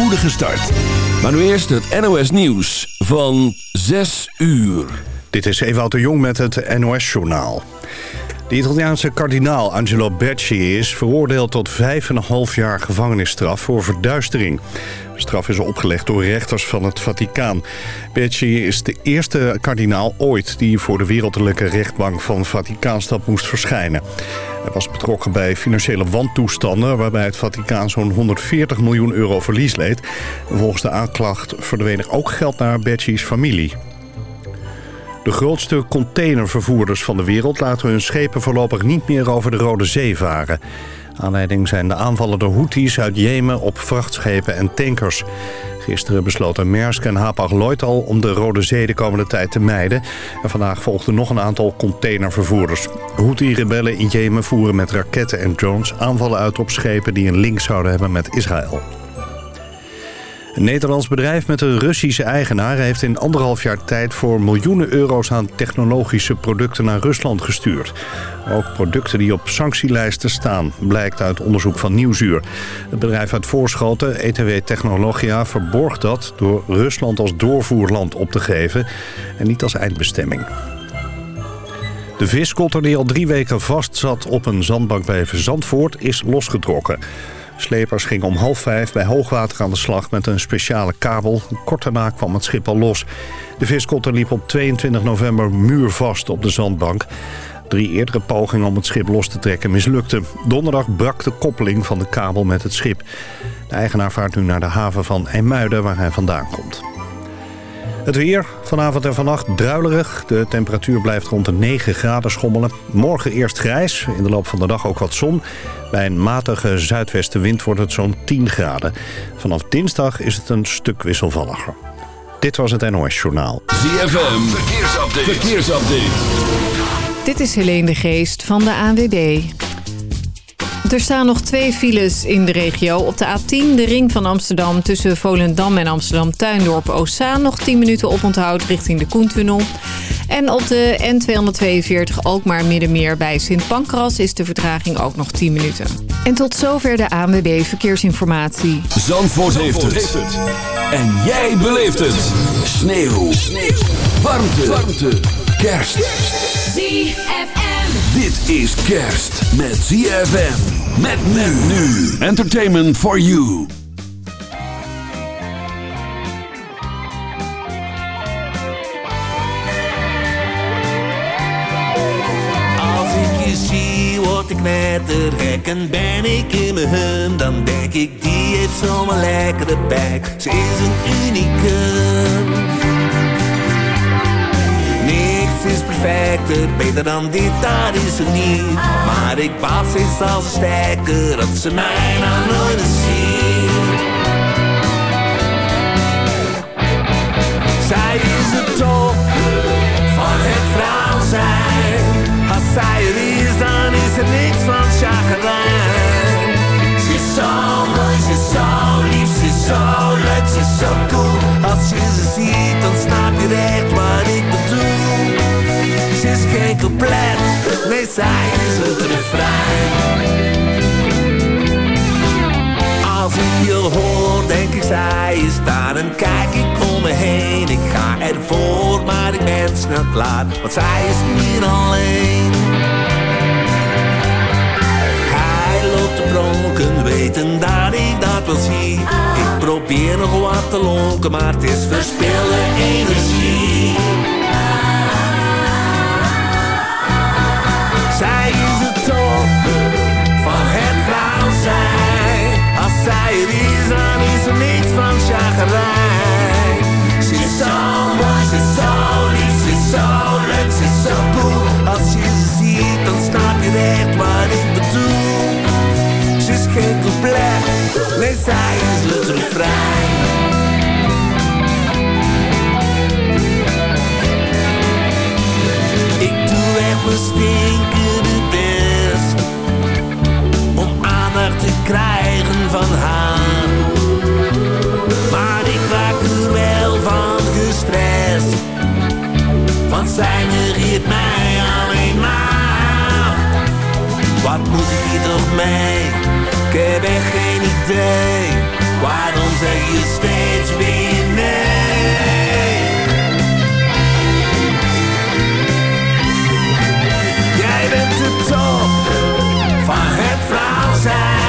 spoedige start. Maar nu eerst het NOS Nieuws van 6 uur. Dit is Ewout de Jong met het NOS-journaal. De Italiaanse kardinaal Angelo Becci is veroordeeld tot 5,5 jaar gevangenisstraf voor verduistering. De straf is opgelegd door rechters van het Vaticaan. Becci is de eerste kardinaal ooit die voor de wereldlijke rechtbank van Vaticaanstad moest verschijnen. Hij was betrokken bij financiële wantoestanden... waarbij het Vaticaan zo'n 140 miljoen euro verlies leed. volgens de aanklacht verdween er ook geld naar Becci's familie. De grootste containervervoerders van de wereld laten hun schepen voorlopig niet meer over de Rode Zee varen. Aanleiding zijn de aanvallen door Houthis uit Jemen op vrachtschepen en tankers. Gisteren besloten Maersk en Hapag-Lloyd al om de Rode Zee de komende tijd te mijden. En vandaag volgden nog een aantal containervervoerders. Houthi-rebellen in Jemen voeren met raketten en drones aanvallen uit op schepen die een link zouden hebben met Israël. Een Nederlands bedrijf met een Russische eigenaar heeft in anderhalf jaar tijd voor miljoenen euro's aan technologische producten naar Rusland gestuurd. Ook producten die op sanctielijsten staan, blijkt uit onderzoek van Nieuwsuur. Het bedrijf uit Voorschoten, ETW Technologia, verborg dat door Rusland als doorvoerland op te geven en niet als eindbestemming. De viskotter die al drie weken vast zat op een zandbank bij Zandvoort is losgetrokken. Slepers gingen om half vijf bij hoogwater aan de slag met een speciale kabel. Kort daarna kwam het schip al los. De viskotter liep op 22 november muurvast op de zandbank. Drie eerdere pogingen om het schip los te trekken mislukten. Donderdag brak de koppeling van de kabel met het schip. De eigenaar vaart nu naar de haven van IJmuiden waar hij vandaan komt. Het weer, vanavond en vannacht druilerig. De temperatuur blijft rond de 9 graden schommelen. Morgen eerst grijs, in de loop van de dag ook wat zon. Bij een matige zuidwestenwind wordt het zo'n 10 graden. Vanaf dinsdag is het een stuk wisselvalliger. Dit was het NOS Journaal. ZFM, verkeersupdate. verkeersupdate. Dit is Helene de Geest van de ANWB. Er staan nog twee files in de regio. Op de A10, de ring van Amsterdam tussen Volendam en Amsterdam-Tuindorp-Ossaan... nog 10 minuten oponthoud richting de Koentunnel. En op de N242 ook maar Middenmeer bij Sint Pancras... is de vertraging ook nog 10 minuten. En tot zover de ANWB Verkeersinformatie. Zandvoort, heeft, het. En jij beleeft het. Sneeuw. Sneeuw. Warmte. Warmte. Kerst. ZFM. Dit is kerst met ZFM. Met men nu. Entertainment for you. Als ik je zie, word ik knettergek en ben ik in mijn hum. Dan denk ik, die heeft zomaar lekkere bek. Ze is een unicum. Perfecter, beter dan dit, dat is er niet. Maar ik pas is als een stekker, dat ze mij nou nooit zien. Zij is de top van het vrouw zijn. Als zij er is, dan is er niks van chagrijn. Ze is zo mooi, ze is zo lief, ze is zo leuk, ze is zo cool. Als je ze ziet, dan snap je echt wat ik bedoel. Ze is geen couplet, nee zij is het refrein. Als ik je hoor, denk ik zij is daar en kijk ik om me heen. Ik ga ervoor, maar ik ben snel klaar, want zij is niet alleen. Hij loopt te pronken, weten dat ik dat wel zie. Ik probeer nog wat te lonken, maar het is verspilde energie. Zij is, is er niks van chagrijn. Ze is zo mooi, ze is zo lief, ze is zo leuk, ze is zo cool. Als je ze ziet, dan snap je echt wat ik bedoel. Ze is geen couplet, nee zij is het refrein. Ik doe echt mijn te krijgen van haar. Maar ik raak er wel van gestrest, want zij negeert mij alleen maar. Wat moet ik hier toch mee? Ik heb echt geen idee. Waarom zeg je steeds weer nee? Jij bent de top van het vrouw zijn.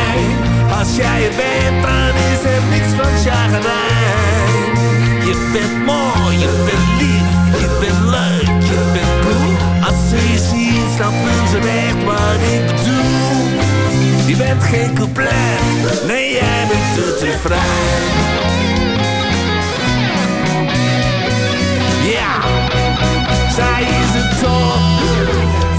Als jij er bent, dan is er niks van chagrijn. Je bent mooi, je bent lief, je bent leuk, je bent cool. Als ze je zien, snappen ze echt wat ik doe. Je bent geen couplet, nee jij bent te vrij. Ja, zij is een top.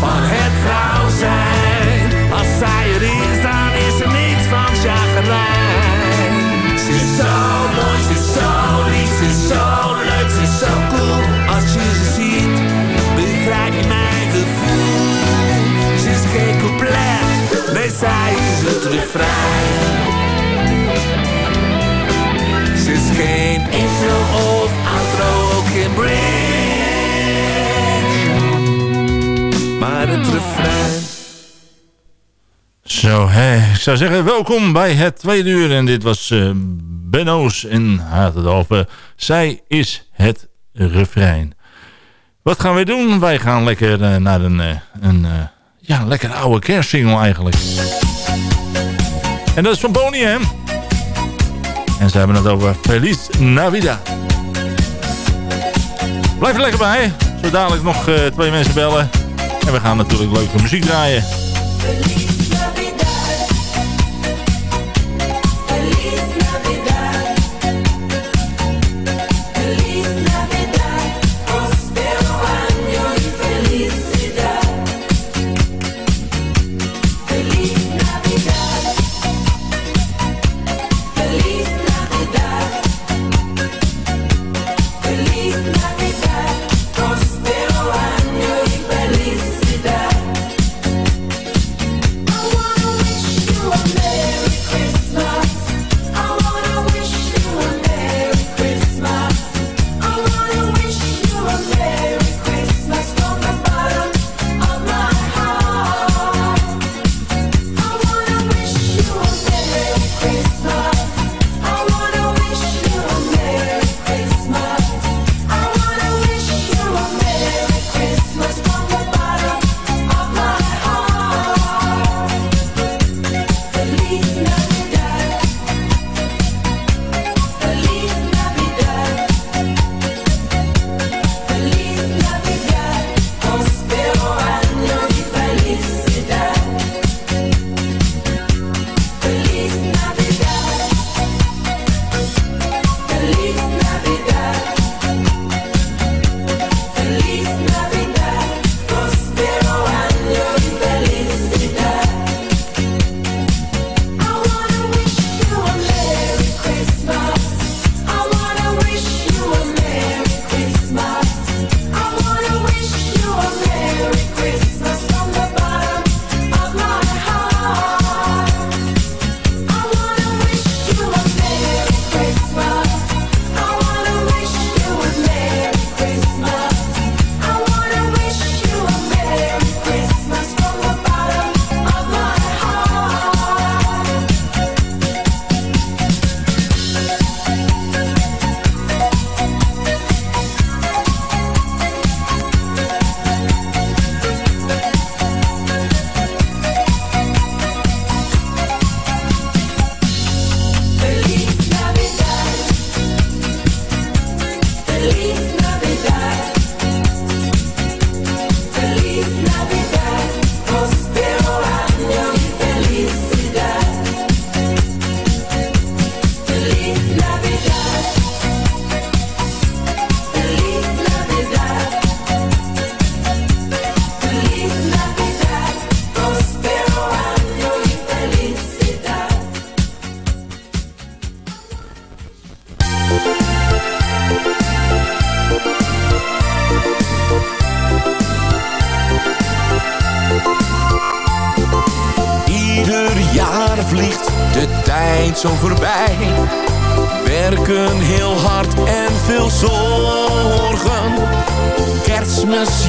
Ik zou zeggen, welkom bij het tweede uur. En dit was uh, Benno's in Hatendalven. Zij is het refrein. Wat gaan we doen? Wij gaan lekker eh, naar een, uh, een ja, lekker oude kerstsingle eigenlijk. En dat is van Bonnie. En ze hebben het over Feliz Navidad. Blijf er lekker bij. Zo dadelijk nog twee mensen bellen. En we gaan natuurlijk leuke muziek draaien.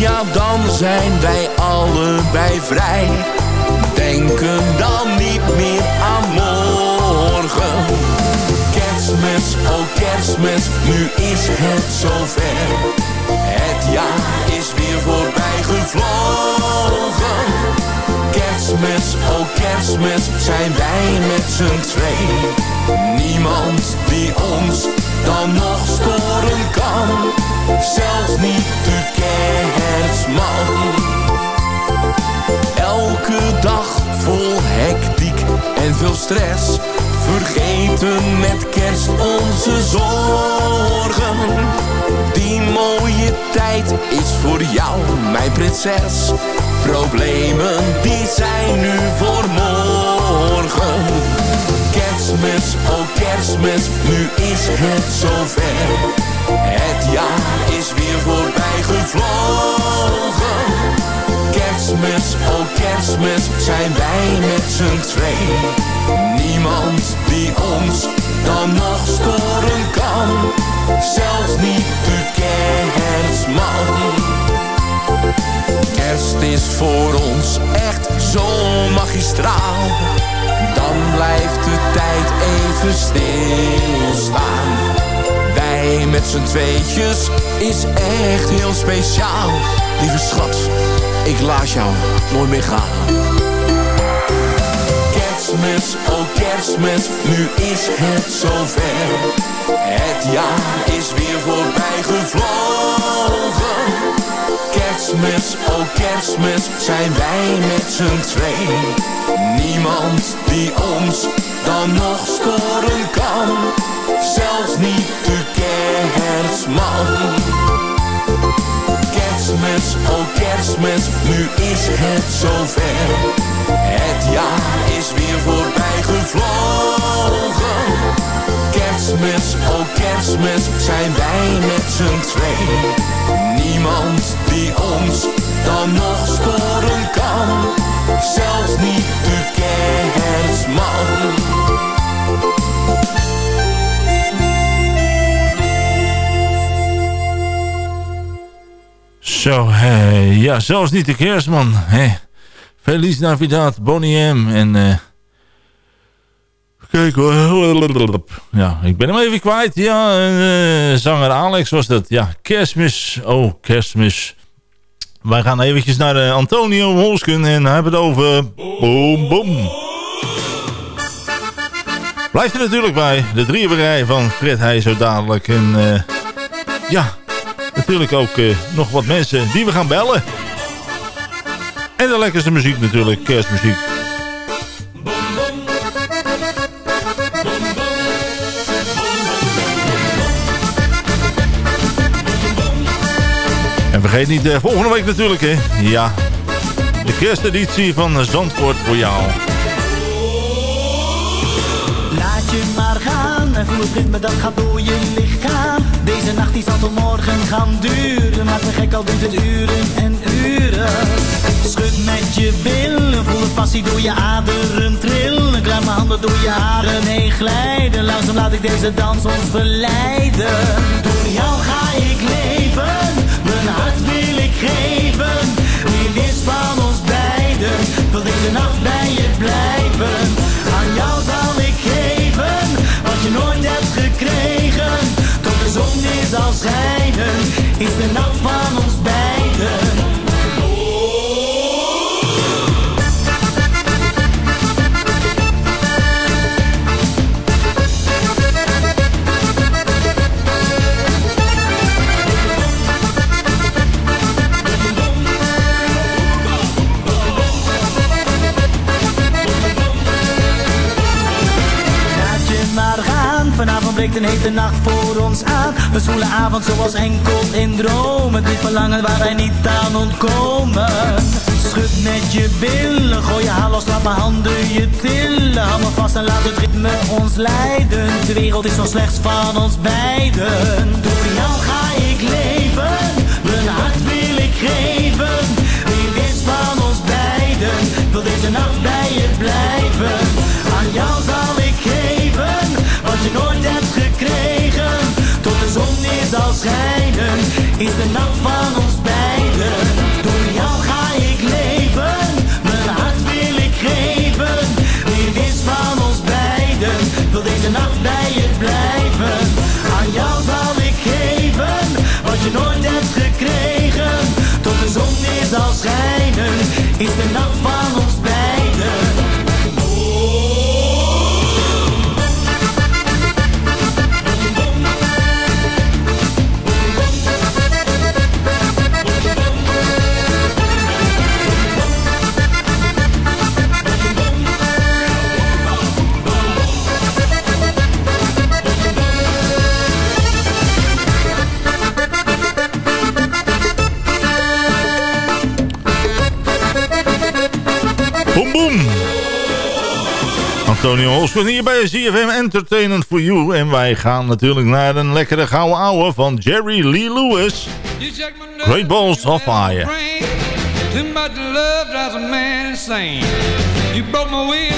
ja dan zijn wij allebei vrij. Denken dan niet meer aan morgen. Kerstmis, oh kerstmis, nu is het zover. Het jaar is weer voorbij gevlogen. Kerstmis, oh kerstmis, zijn wij met z'n twee. Niemand die ons dan nog storen kan. Zelfs niet de kerstman. Elke dag vol hectiek en veel stress. Vergeten met kerst onze zorgen. Die mooie tijd is voor jou, mijn prinses. Problemen die zijn nu voor morgen. Kerstmis, oh kerstmis, nu is het zover. Het jaar is weer voorbij gevlogen. Kerstmis, oh kerstmis, zijn wij met z'n twee. Niemand die ons dan nog storen kan. Zelfs niet de kerstman. Kerst is voor ons echt zo magistraal. Dan blijft de tijd even stilstaan. Met z'n tweetjes is echt heel speciaal. Lieve schat, ik laat jou nooit meer gaan. Kerstmis, oh kerstmis, nu is het zover. Het jaar is weer voorbij gevlogen. Kerstmis, oh kerstmis, zijn wij met z'n twee. Niemand die ons dan nog storen kan. Zelfs niet de kerstman. Kerstmis, oh kerstmis, nu is het zover. Het jaar is weer voorbij gevlogen. Kerstmis, oh kerstmis, zijn wij met z'n twee. Niemand die ons dan nog storen kan. Zelfs niet de kerstman. Zo, ja, zelfs niet de kerstman. Hé. Feliz Navidad, Bonnie M. En eh kijk hoor. Ja, ik ben hem even kwijt. Ja, eh, zanger Alex was dat. Ja, kerstmis. Oh, kerstmis. Wij gaan eventjes naar eh, Antonio Holsken en hebben het over... Boom, boom. Blijft er natuurlijk bij. De drieënberij van Fred Heij zo dadelijk. En ja, natuurlijk ook eh, nog wat mensen die we gaan bellen. En de lekkerste muziek natuurlijk, kerstmuziek. En vergeet niet, eh, volgende week natuurlijk hè. Ja, de kersteditie van Zandvoort Royaal. Laat je maar gaan en voel het ritme dat gaat door je lichaam. Deze nacht die zal tot morgen gaan duren. Maak me gek al duurt het uren en uren. Schud met je billen, voel de passie door je aderen trillen. Kruim mijn handen door je haren heen glijden. Langzaam laat ik deze dans ons verleiden. Door jou ga ik leven, mijn hart wil ik geven. Wie is van ons beiden, wil deze nacht bij je blijven. Aan jou je nooit hebt gekregen. Tot de zon weer zal schijnen, is de nacht van ons beiden. Breekt een hete nacht voor ons aan. We zoelen avond zoals enkel in dromen. Dit verlangen waar wij niet aan ontkomen. Schud met je billen, gooi je haar los, laat mijn handen je tillen. Hou me vast en laat het ritme ons leiden. De wereld is nog slechts van ons beiden. Door jou ga ik leven, mijn hart wil ik geven. Wie is van ons beiden, wil deze nacht bij je blijven. Aan jou je nooit hebt gekregen. Tot de zon weer zal schijnen, is de nacht van ons beiden. Door jou ga ik leven, mijn hart wil ik geven. Wie is van ons beiden, wil deze nacht bij je blijven. Holsman hier bij CFM Entertainment for You. En wij gaan natuurlijk naar een lekkere gouden ouwe van Jerry Lee Lewis. Great Balls of Fire. Too much love drives a man insane. You broke my will,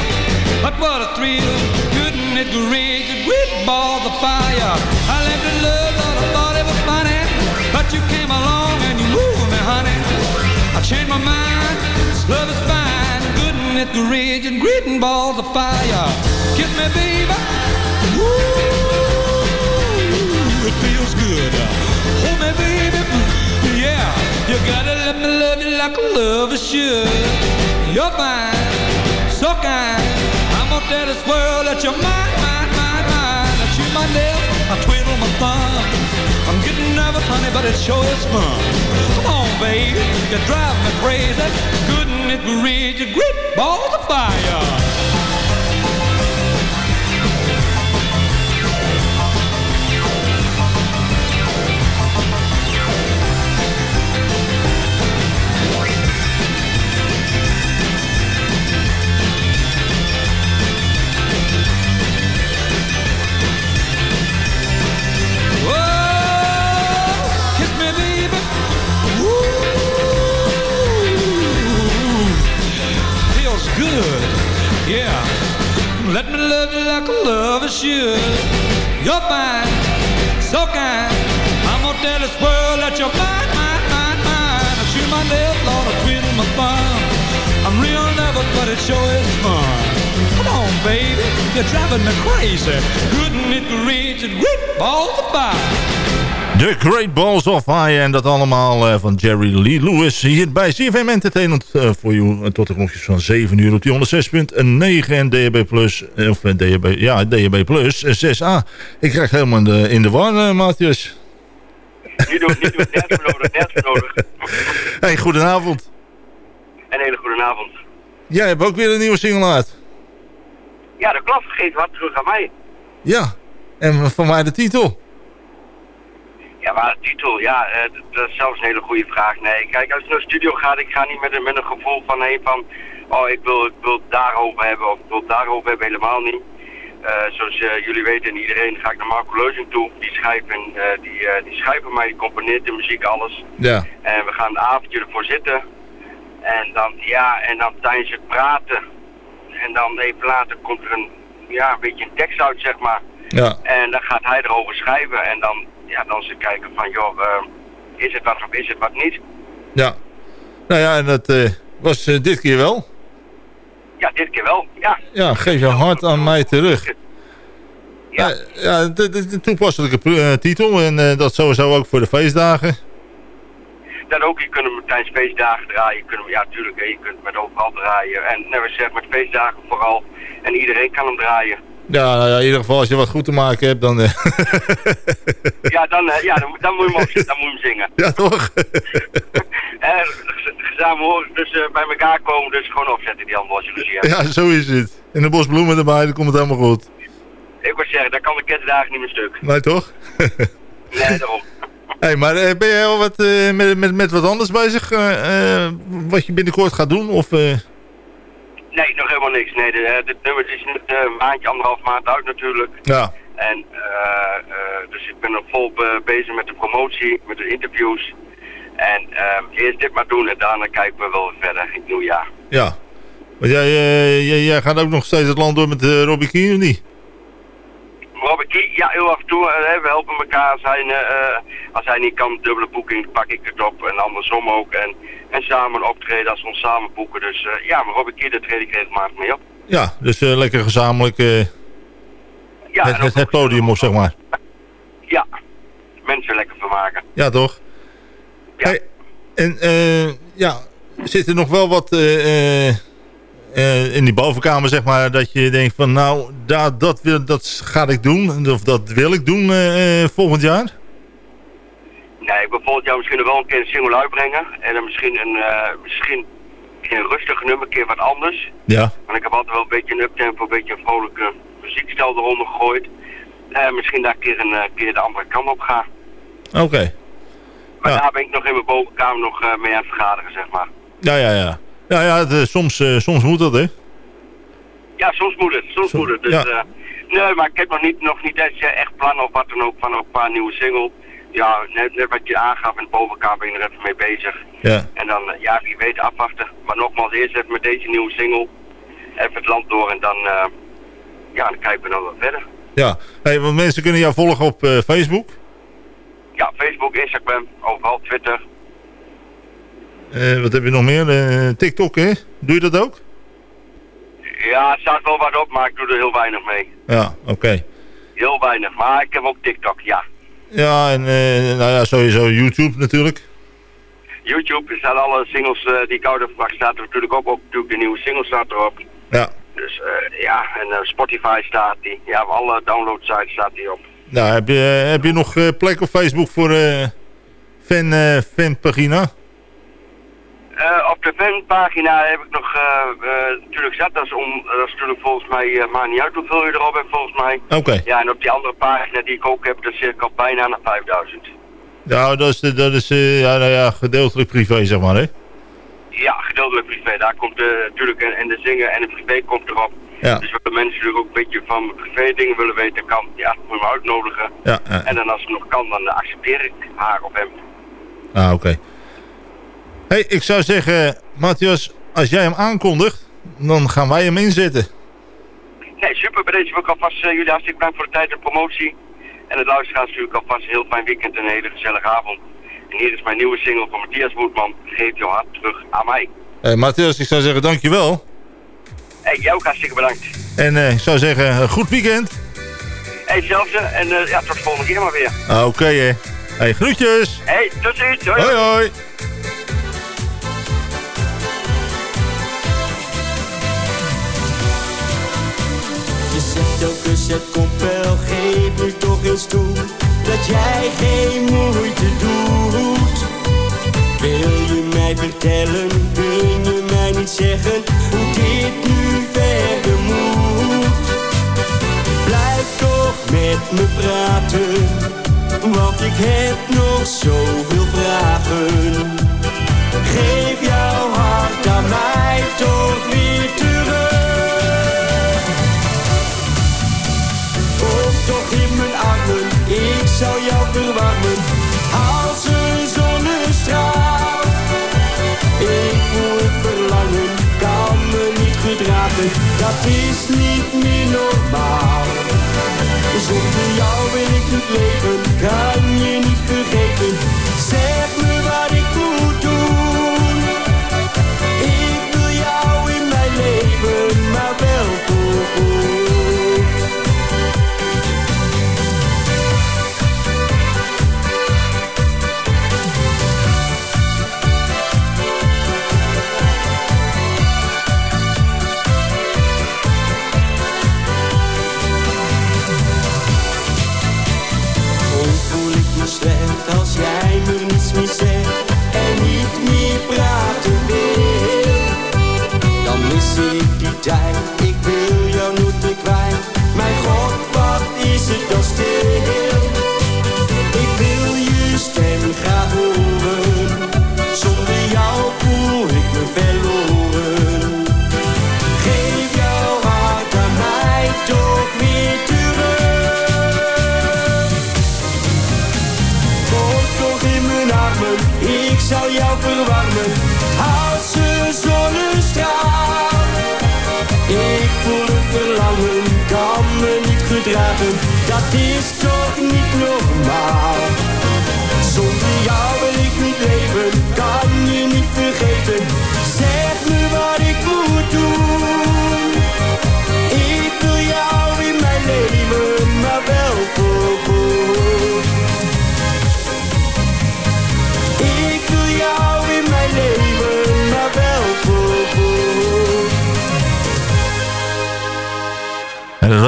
but what a thrill. Couldn't it reach a great balls of fire? I left in love, thought I thought it was funny. But you came along and you moved me, honey. I changed my mind, this love is fine. Couldn't it reach a great balls of fire? Kiss me, baby. Ooh, it feels good. Hold me, baby. Yeah, you gotta let me love you like a lover should. You're fine, so kind. I'm gonna tell this world that you're mine, mine, mine, mine. I chew my nails, I twiddle my thumb. I'm getting nervous, honey, but it sure is fun. Come on, baby, you drive me crazy. Couldn't it reach a great balls of fire? Driving me crazy. Couldn't it reach a great balls of fire? The Great Balls of Fire. En dat allemaal eh, van Jerry Lee Lewis. Hier bij CFM Entertainment eh, voor jou. Tot de klokjes van 7 uur op die 106.9 en DHB Plus. eh, Of eh, DHB, ja, DHB Plus eh, 6A. Ik krijg helemaal in de, in de war, eh, Matthias. Niet doen, niet doen, nergens nodig, nergens nodig. Hey, goedenavond. Een hele goede avond. Jij hebt ook weer een nieuwe single uit. Ja, de klap vergeet wat terug aan mij. Ja. En van mij de titel. Ja, maar de titel, ja, eh, dat is zelfs een hele goede vraag. Nee, kijk, als ik naar de studio ga, ik ga niet met een, met een gevoel van, hé, van, oh, ik wil, ik wil het daarover hebben, of ik wil het daarover hebben, helemaal niet. Eh, zoals eh, jullie weten en iedereen ga ik naar Marco Leuzing toe. Die schrijft, en, die, die schrijft voor mij, die componeert de muziek, alles. Ja. En we gaan een avondje ervoor zitten. En dan, ja, en dan tijdens het praten. En dan even later komt er een, ja, een beetje een tekst uit, zeg maar. Ja. En dan gaat hij erover schrijven. En dan, ja, dan ze kijken van, joh, eh, is het wat of is het wat niet? Ja. Nou ja, en dat eh, was eh, dit keer wel. Ja, dit keer wel, ja. Ja, geef je hart aan mij terug. Ja, Ja, ja de, de, de toepasselijke titel. En dat sowieso ook voor de feestdagen. Dan ook, je kunt hem tijdens feestdagen draaien. Je kunt hem, ja, tuurlijk, je kunt hem met overal draaien. En net je zegt, met feestdagen vooral. En iedereen kan hem draaien. Ja, nou ja, in ieder geval als je wat goed te maken hebt, dan... eh, Ja, dan, eh, ja, dan, dan moet je hem dan moet je hem zingen. ja, toch? Eh, Gezamenlijk horen dus bij elkaar komen, dus gewoon opzetten die handel als je ruzie hebt. ja, zo is het. En een bos bloemen erbij, dan komt het helemaal goed. Ik wil zeggen, daar kan de kerstdagen niet meer stuk. Nee, toch? Nee, daarom. Hey, maar eh, ben jij al wat, eh, met, met, met wat anders bezig? eh, wat je binnenkort gaat doen? Of, Nee, nog helemaal niks. Nee, dit nummer is net een maandje, anderhalf maand uit natuurlijk. Ja, En dus ik ben nog vol be- bezig met de promotie, met de interviews. En ehm, eerst dit maar doen en daarna kijken we wel verder in het nieuwjaar. ja. Want jij, jij, jij gaat ook nog steeds het land door met Robbie of niet? Robert Kie, ja, heel af en toe. eh, we helpen elkaar. Als hij, eh, eh, als hij niet kan, dubbele boeking, pak ik het op. En andersom ook. En, en samen optreden als we ons samen boeken. Dus eh, ja, maar Robert Kie, daar treed ik regelmatig mee op. Ja, dus lekker gezamenlijk Ja, het, het, podium op, zeg maar. Ja, mensen lekker vermaken. Ja, toch? Ja. Hey, en ja, zit er nog wel wat eh, in die bovenkamer, zeg maar, dat je denkt van nou, dat, dat, wil, dat ga ik doen, of dat wil ik doen eh, eh, volgend jaar? Nee, ik wil volgend jaar misschien wel een keer een single uitbrengen. En dan misschien een, eh, misschien een rustig nummer, een keer wat anders. Ja. Want ik heb altijd wel een beetje een uptempo, een beetje een vrolijke muziekstijl eronder gegooid. Misschien daar een keer, een, keer de andere kant op gaan. Oké. Maar Ja. daar ben ik nog in mijn bovenkamer nog mee aan het vergaderen, zeg maar. Ja, ja, ja. Ja, ja, eh, soms, eh, soms moet dat, hè? Ja, soms moet het. Soms moet het. Dus, ja. eh, nee, maar ik heb nog niet, nog niet echt plannen of wat dan ook van een paar nieuwe single. Ja, net, net wat je aangaf in de bovenkamer ben ik er even mee bezig. Ja. En dan, ja, wie weet afwachten. Maar nogmaals, eerst even met deze nieuwe single. Even het land door en dan, ja, dan kijken we dan wat verder. Ja, hey, want mensen kunnen jou volgen op Facebook. Ja, Facebook, Instagram, overal, Twitter. Eh, wat heb je nog meer? Eh, TikTok, hè? Doe je dat ook? Ja, er staat wel wat op, maar ik doe er heel weinig mee. Ja, oké. Heel weinig. Maar ik heb ook TikTok, ja. Ja, en eh, nou ja, sowieso YouTube natuurlijk. YouTube, er staan alle singles die ik ouder verwacht, staat er natuurlijk ook op. Natuurlijk de nieuwe single staat erop. Ja. Dus ja, en Spotify staat die. Ja, alle downloadsites staat die op. Nou, heb je, heb je nog plek op Facebook voor fan, fanpagina? Eh, op de fanpagina heb ik nog eh, natuurlijk zet. Dat is, om, dat is natuurlijk volgens mij, maakt niet uit hoeveel je erop hebt volgens mij. Oké. Ja, en op die andere pagina die ik ook heb, dat zit ik al bijna naar 5000. Nou, dat is, de- dat is ja, nou ja, gedeeltelijk privé, zeg maar, hè? Ja, gedeeltelijk privé. Daar komt natuurlijk en, en de zingen en de privé komt erop. Ja. Dus wat mensen natuurlijk ook een beetje van privé dingen willen weten, kan, ja, moet me uitnodigen. Ja, ja. En dan als het nog kan, dan accepteer ik haar of hem. Ah, oké. Hey, ik zou zeggen, Matthias, als jij hem aankondigt, dan gaan wij hem inzetten. Nee, super. Bij deze wil ik alvast eh, jullie hartstikke bedankt voor de tijd en promotie. En het luisteraars natuurlijk alvast een heel fijn weekend en een hele gezellige avond. En hier is mijn nieuwe single van Matthias Woerdman. Geef jouw hart terug aan mij. Hey, Matthias, ik zou zeggen dankjewel. Hey, jij ook hartstikke bedankt. En eh, ik zou zeggen, een goed weekend. Hey, zelfde. En eh, ja, tot de volgende keer maar weer. Ah, Oké, hè. Hey, groetjes. Hey, tot ziens. Hoi. Hoi, hoi. Zegt ook eens het geef nu toch eens toe Dat jij geen moeite doet. Wil je mij vertellen, kun je mij niet zeggen Hoe dit nu verder moet? Blijf toch met me praten Want ik heb nog zoveel vragen. Geef jouw hart aan mij toch weer terug Als een zonnestraal. Ik voel het verlangen, kan me niet gedragen Dat is niet meer normaal. Zonder jou wil ik niet leven, kan je niet vergeten meer zegt en niet meer praten wil? Dan mis ik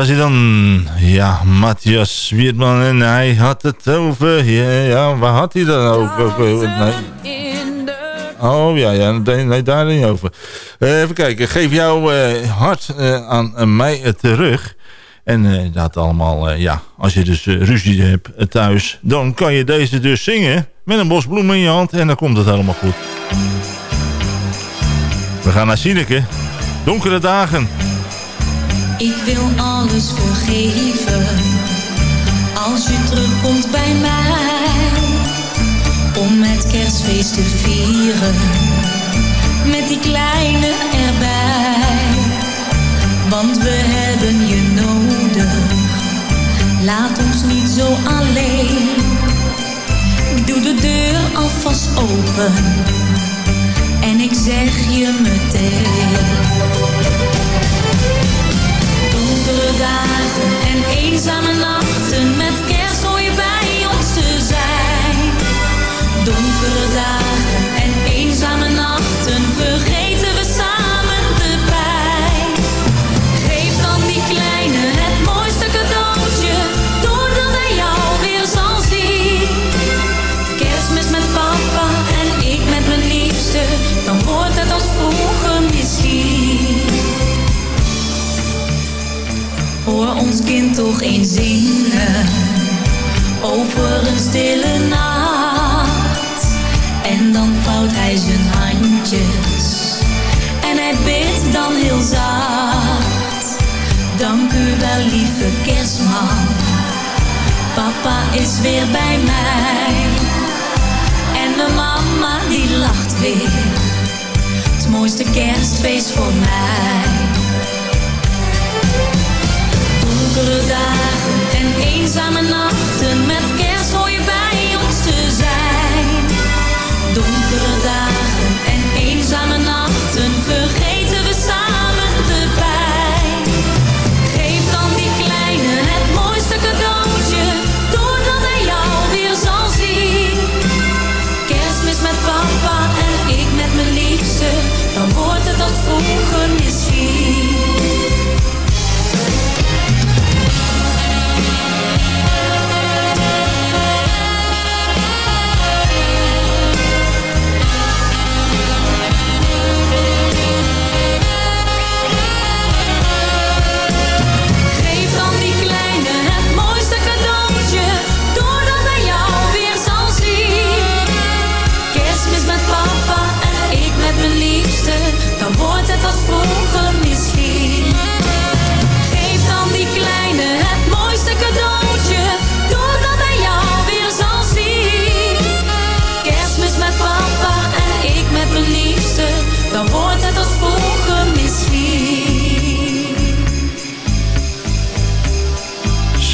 was hij dan. Ja, Matthias Wiertman. En hij had het over... Ja, ja waar had hij dan over? Nee. Oh ja, ja nee, daar niet over. Eh, even kijken. Geef jouw eh, hart eh, aan mij terug. En dat allemaal, ja, als je dus ruzie hebt thuis... dan kan je deze dus zingen met een bos bloemen in je hand... en dan komt het helemaal goed. We gaan naar Sineke. Donkere dagen. Ik wil alles vergeven als je terugkomt bij mij om het kerstfeest te vieren met die kleine erbij. Want we hebben je nodig, laat ons niet zo alleen. Doe de deur alvast open en ik zeg je meteen. En eenzame nachten, met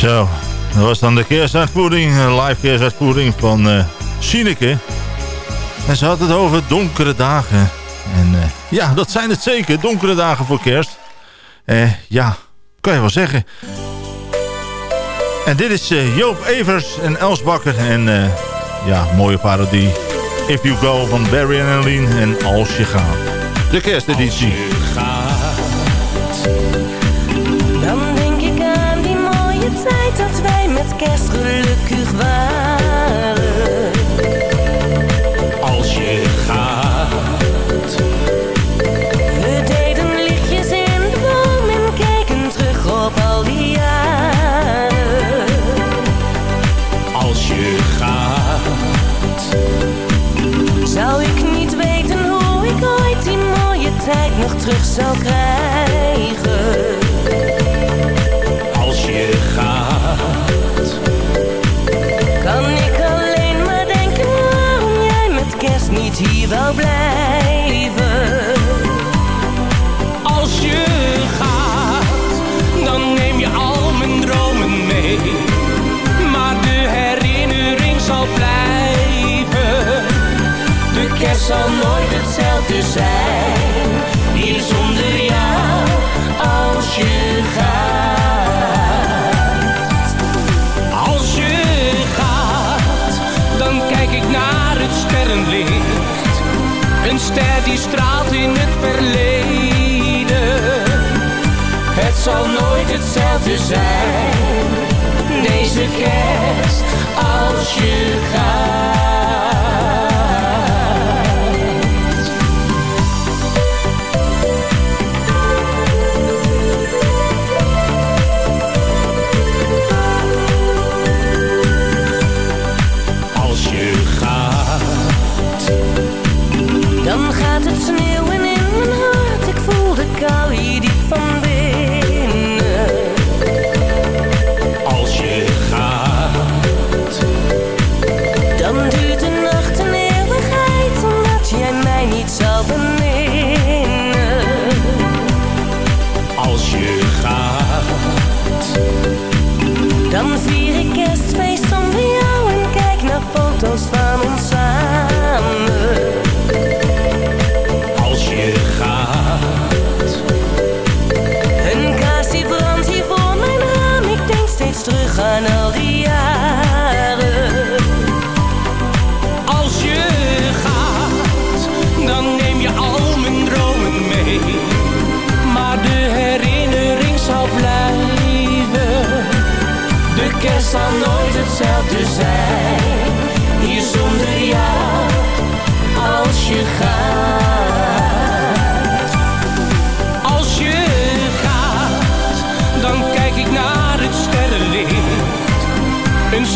Zo, dat was dan de kerstuitvoering, een live kerstuitvoering van eh Sineke. En ze had het over donkere dagen. En eh, ja, dat zijn het zeker, donkere dagen voor kerst. Eh, ja, kan je wel zeggen. En dit is eh, Joop Evers en Els Bakker. En eh, ja, mooie parodie. If You Go van Barry en Aline. En Als Je Gaat. De kersteditie. Kerst gelukkig waren. Als je gaat, We deden lichtjes in de boom en keken terug op al die jaren. als je gaat, Zou ik niet weten hoe ik ooit die mooie tijd nog terug zou krijgen. Blijven. als je gaat, dan neem je al mijn dromen mee. Maar de herinnering zal blijven. De kerst zal nooit hetzelfde zijn. Zijn. Deze kerst, als je gaat.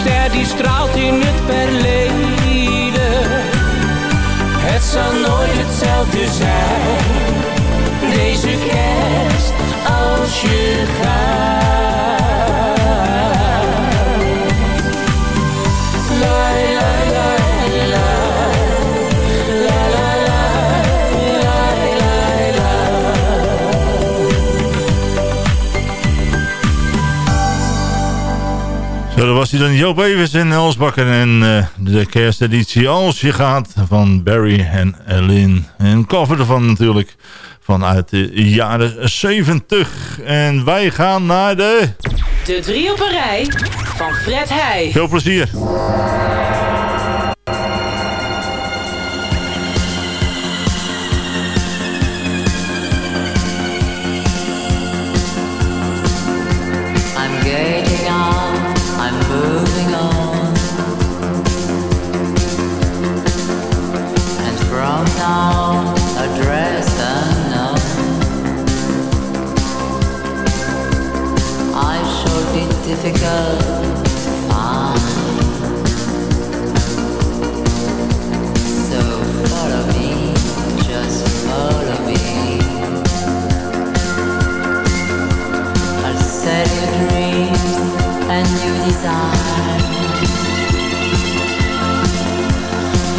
ster die straalt in het verleden. Het zal nooit hetzelfde zijn. was hij dan Joop Evers en Elsbakken, en eh, de kersteditie Als je gaat van Barry en Ellen. Een cover ervan natuurlijk vanuit de jaren 70. En wij gaan naar de... De drie op een rij van Fred Heij. Veel plezier.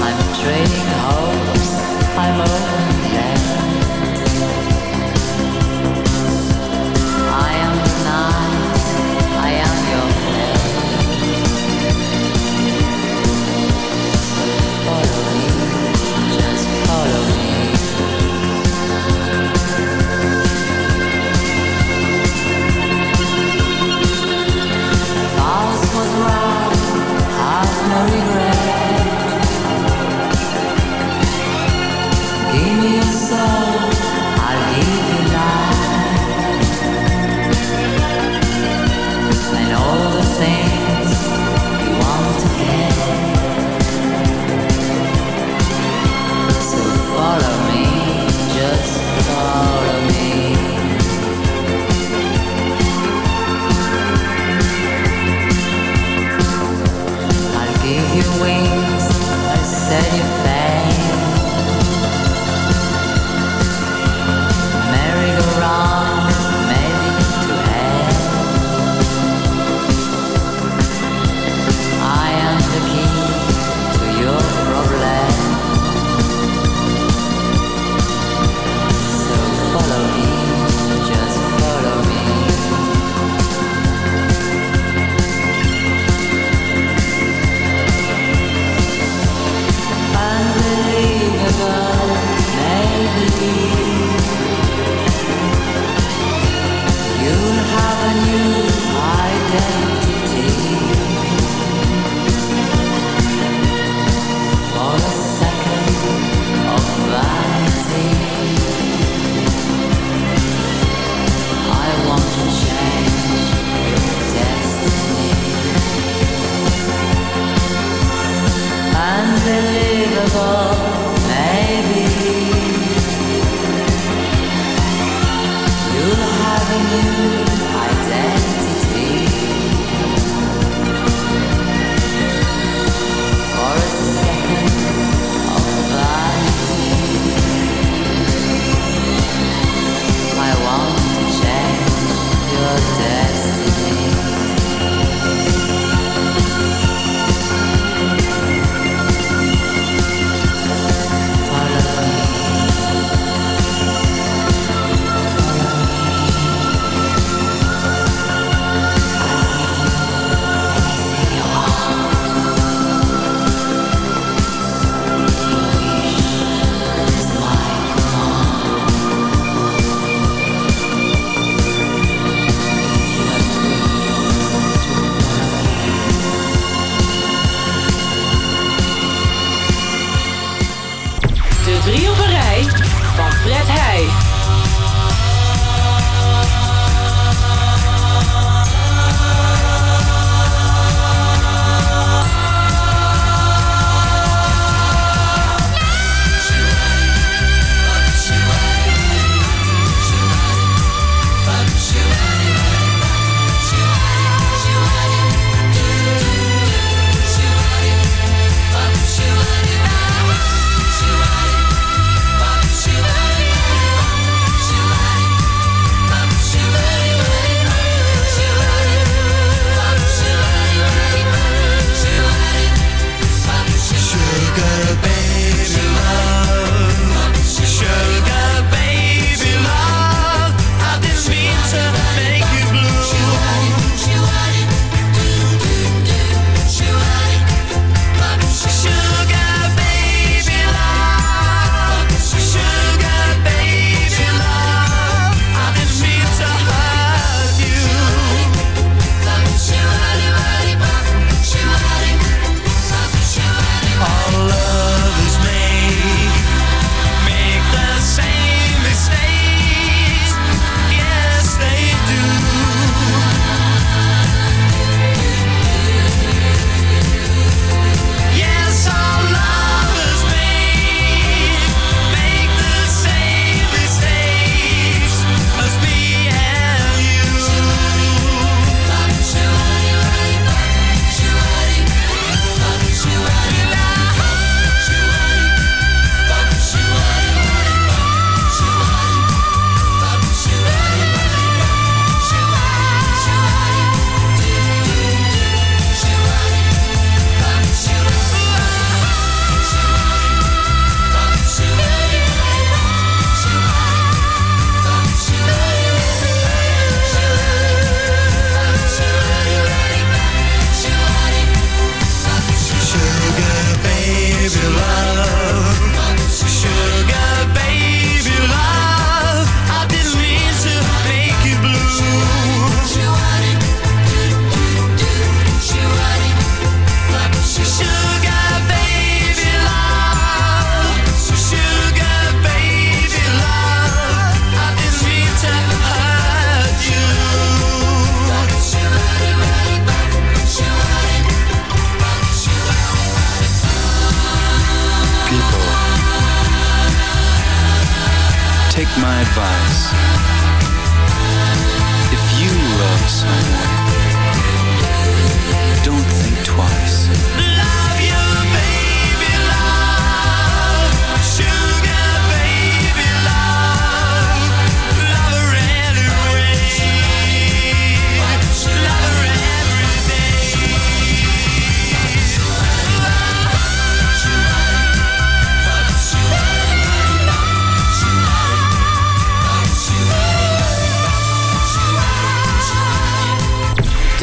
I'm trading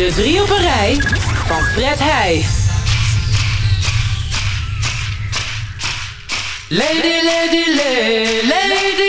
De drie op een rij van Fred Heij. Lady, lady, lady, lady.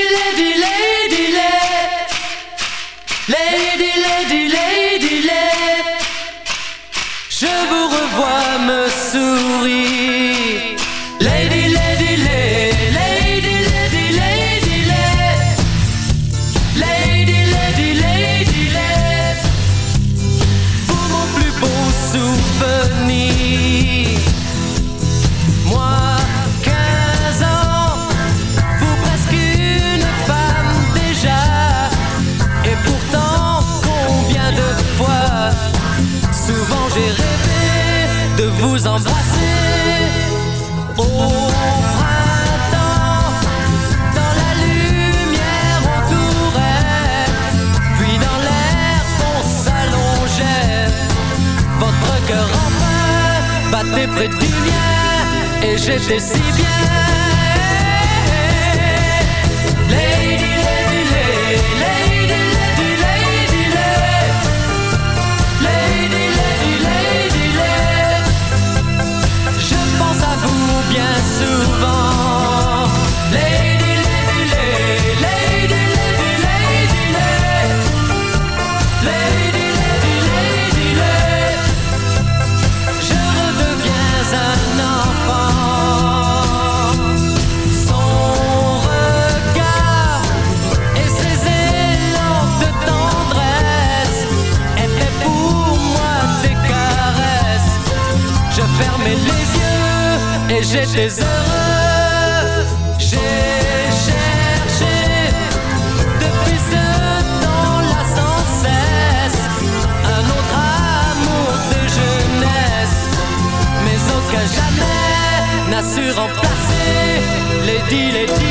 J'étais si bien j'étais heureux. J'ai cherché depuis ce temps-là sans cesse un autre amour de jeunesse, mais aucun jamais n'a su remplacer les Lady,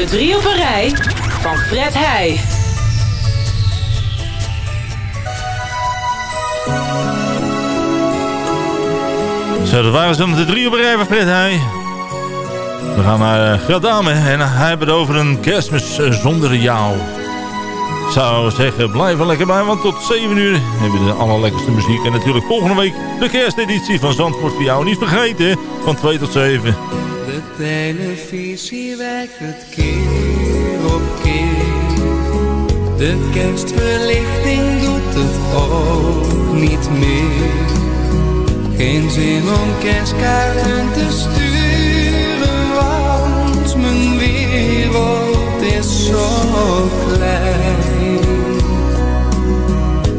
De drie op een rij van Fred Heij. Zo, dat waren ze de drie op een rij van Fred Heij. We gaan naar uh, Gradame en hij heeft het over een kerstmis eh, zonder jou. Ik zou zeggen, blijf er lekker bij, want tot 7 uur hebben we de allerlekkerste muziek. En natuurlijk volgende week de kersteditie van Zandvoort voor jou. Niet vergeten, van 2 tot 7. Televisie weigert keer op keer. De kerstverlichting doet het ook niet meer. Geen zin om kerstkaarten te sturen, want mijn wereld is zo klein.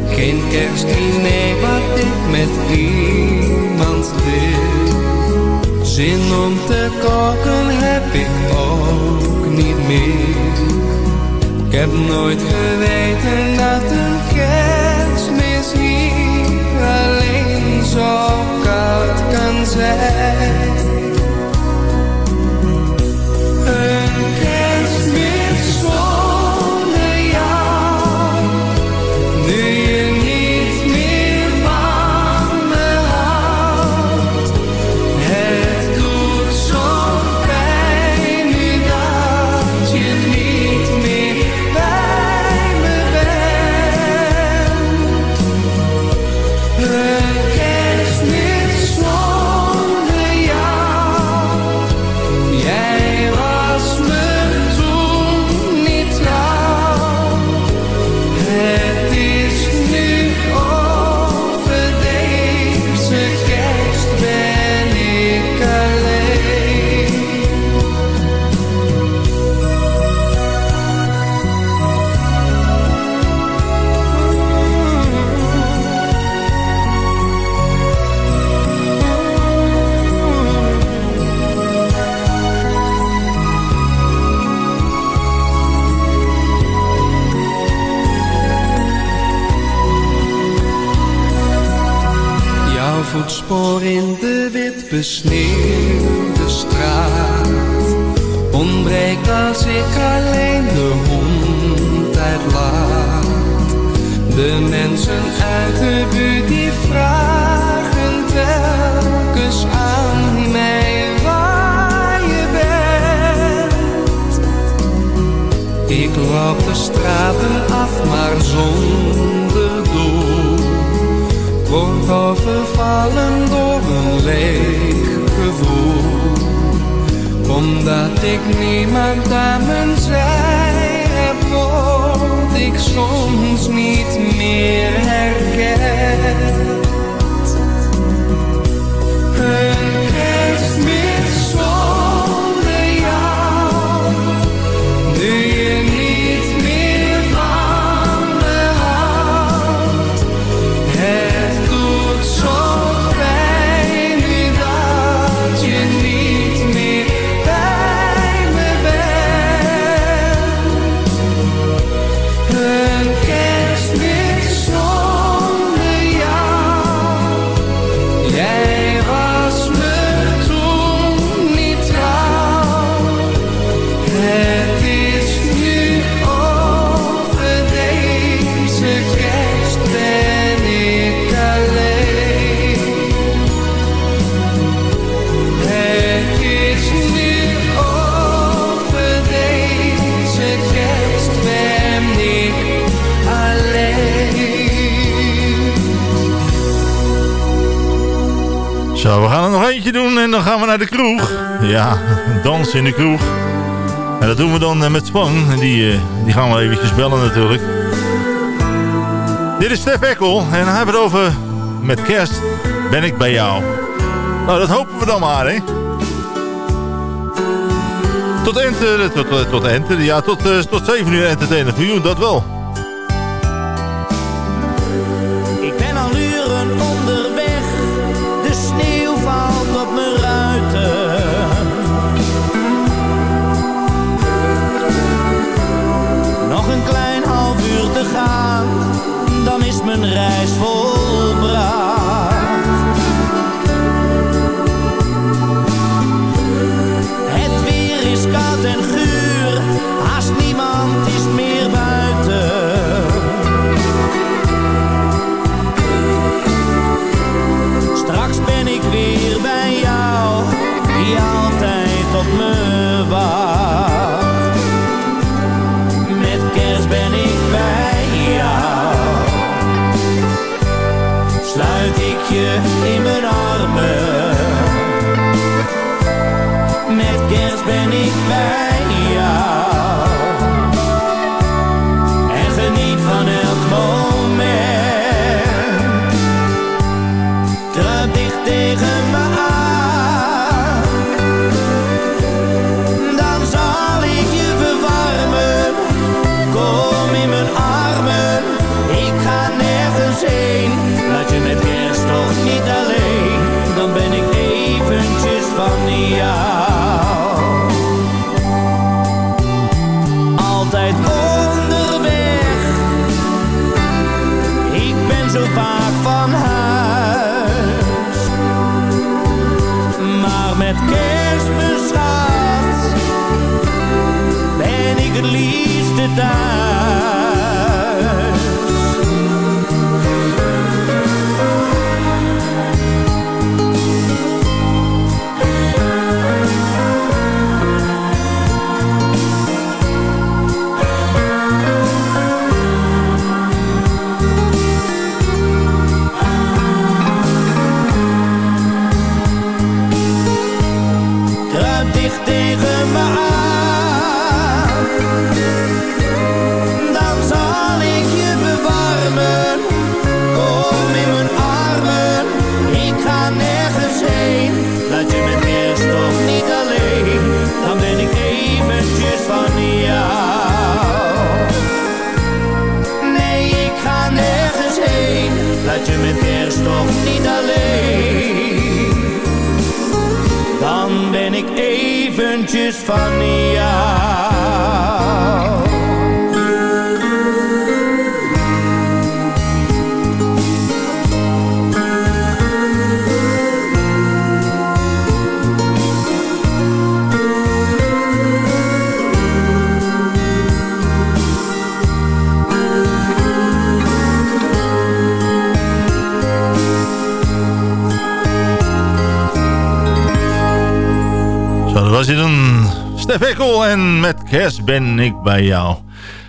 Geen kerstdiner wat ik met iemand Zin om te koken heb ik ook niet meer. Ik heb nooit geweten dat een kerstmis hier alleen zo koud kan zijn. Voetspoor in de wit besneeuwde straat ontbreekt als ik alleen de hond uitlaat. De mensen uit de buurt die vragen telkens aan mij waar je bent. Ik loop de straten af, maar zonder Word overvallen door een leeg gevoel. Omdat ik niemand aan mijn zij heb, word ik soms niet meer herkend. Doen en dan gaan we naar de kroeg. Ja, dansen in de kroeg. En dat doen we dan eh, met Spang. Die, eh, die gaan we eventjes bellen natuurlijk. Dit is Stef Ekkel en hij heeft het over... Met kerst ben ik bij jou. Nou, dat hopen we dan maar, hè. Tot enter, tot, eh, tot enter, ja, tot, tot 7 uur entertainen voor dat wel. Mijn reis volbracht. Kerst ben ik bij jou. Ik het liefste met kerst ben ik bij jou.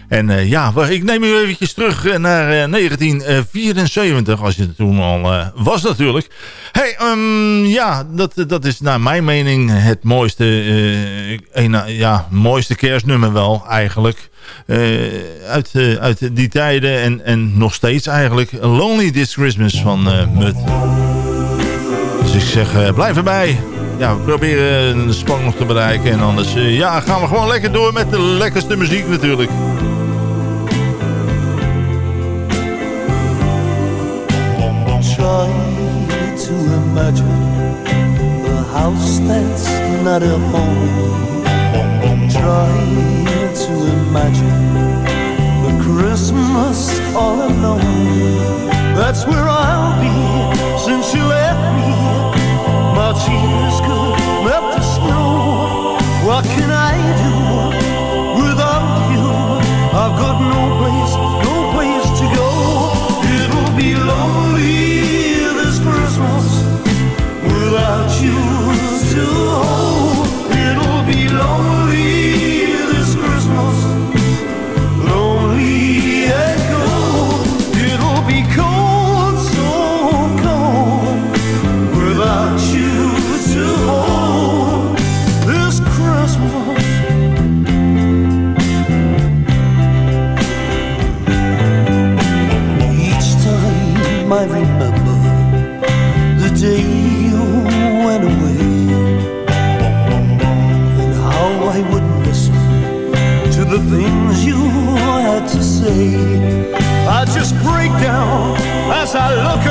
En eh, ja, ik neem u eventjes terug eh, naar eh, 1974, als je toen al eh, was natuurlijk. Hey, ehm, ja, dat, dat is naar mijn mening het mooiste, eh, een, ja, mooiste kerstnummer wel eigenlijk. Eh, uit, eh, uit die tijden en, en nog steeds eigenlijk. Lonely This Christmas van eh Mud. Dus ik zeg, eh, blijf erbij. Ja, we proberen de spang nog te bereiken. En anders eh, ja, gaan we gewoon lekker door met de lekkerste muziek natuurlijk. Try to imagine house. Try to imagine Christmas all alone. That's where I'll be since you left me. My tears could melt the snow. What I look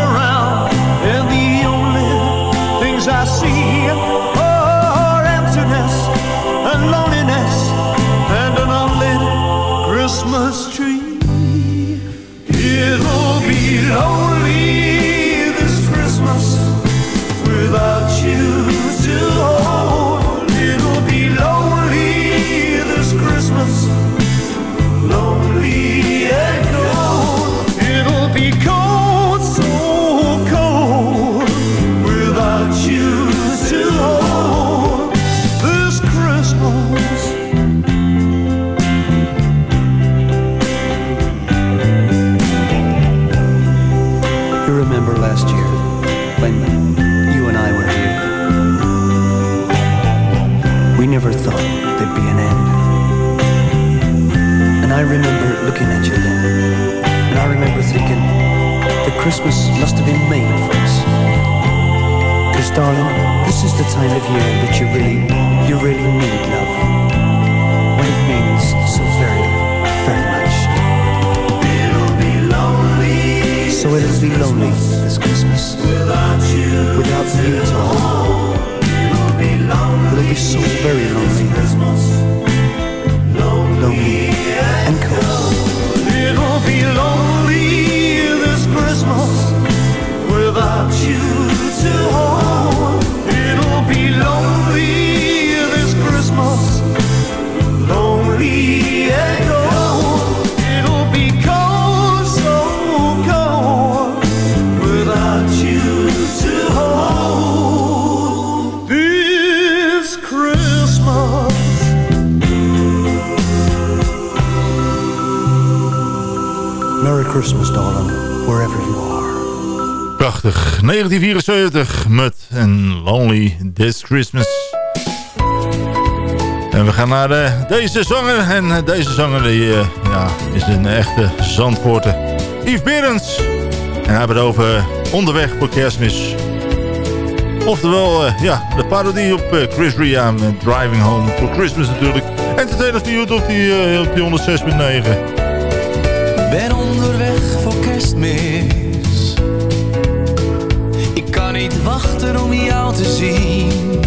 Christmas. En we gaan naar eh, deze zanger. En eh, deze zanger die, eh, ja, is een echte Zandvoorter. Yves Berends. En hij hebben het over onderweg voor kerstmis. Oftewel, ja, de parodie op Chris Ria Driving Home for Christmas natuurlijk. En te tweede op op die, op die 106.9. Ben onderweg voor kerstmis kan niet wachten om jou te zien.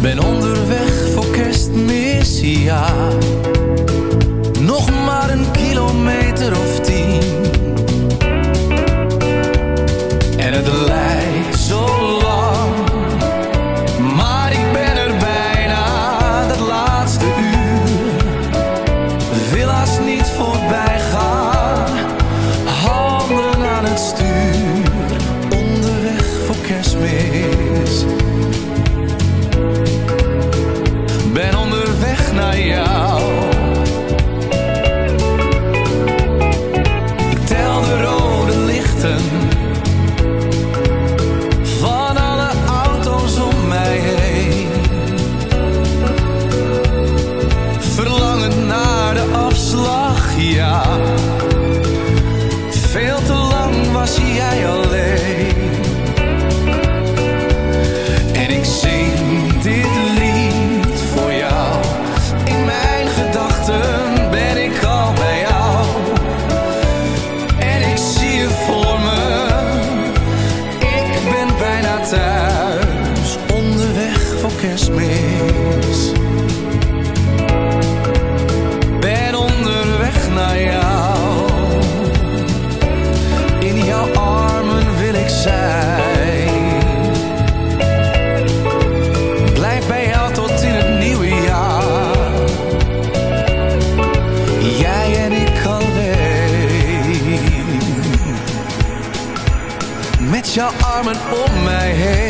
Ben onderweg voor kerstmis, ja. armen om mij heen.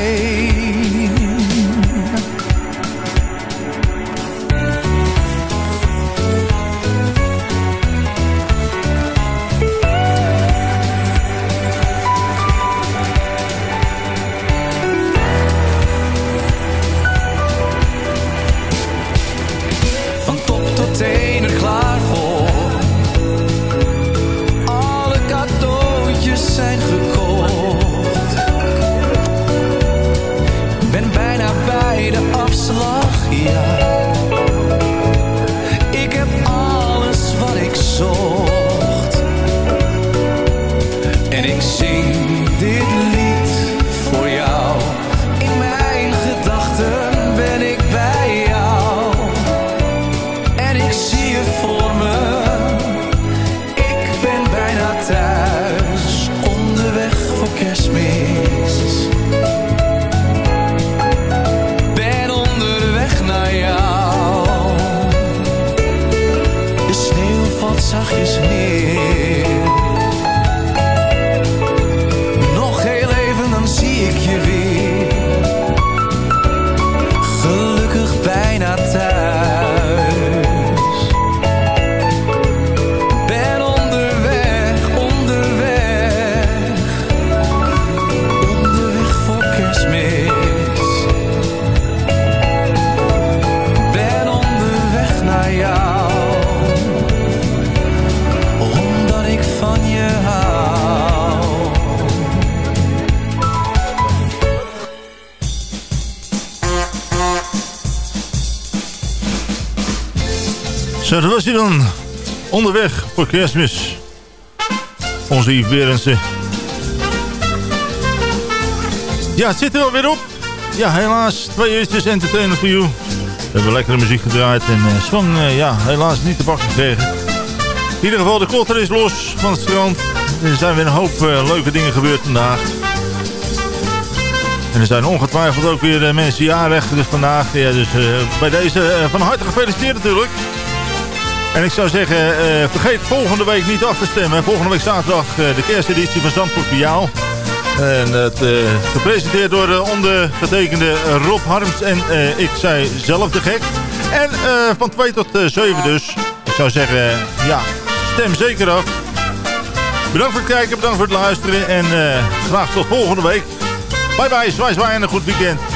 Dat was hij dan. Onderweg voor kerstmis. Onze Yves Berendsen. Ja, het zit er alweer op. Ja, helaas. Twee uurtjes entertainment voor you. We hebben lekkere muziek gedraaid. En uh, Swang, uh, ja, helaas niet te pakken gekregen. In ieder geval, de klotter is los van het strand. Er zijn weer een hoop uh, leuke dingen gebeurd vandaag. En er zijn ongetwijfeld ook weer mensen jarig dus vandaag. Ja, dus bij deze van harte gefeliciteerd natuurlijk. En ik zou zeggen, uh, vergeet volgende week niet af te stemmen. Volgende week zaterdag uh, de kersteditie van Zandvoort Viaal. En uh, gepresenteerd door de ondergetekende Rob Harms en ik zei zelf de gek. En van 2 tot 7 dus. Ik zou zeggen, ja, stem zeker af. Bedankt voor het kijken, bedankt voor het luisteren. En graag tot volgende week. Bye bye, zwaai zwaai en een goed weekend.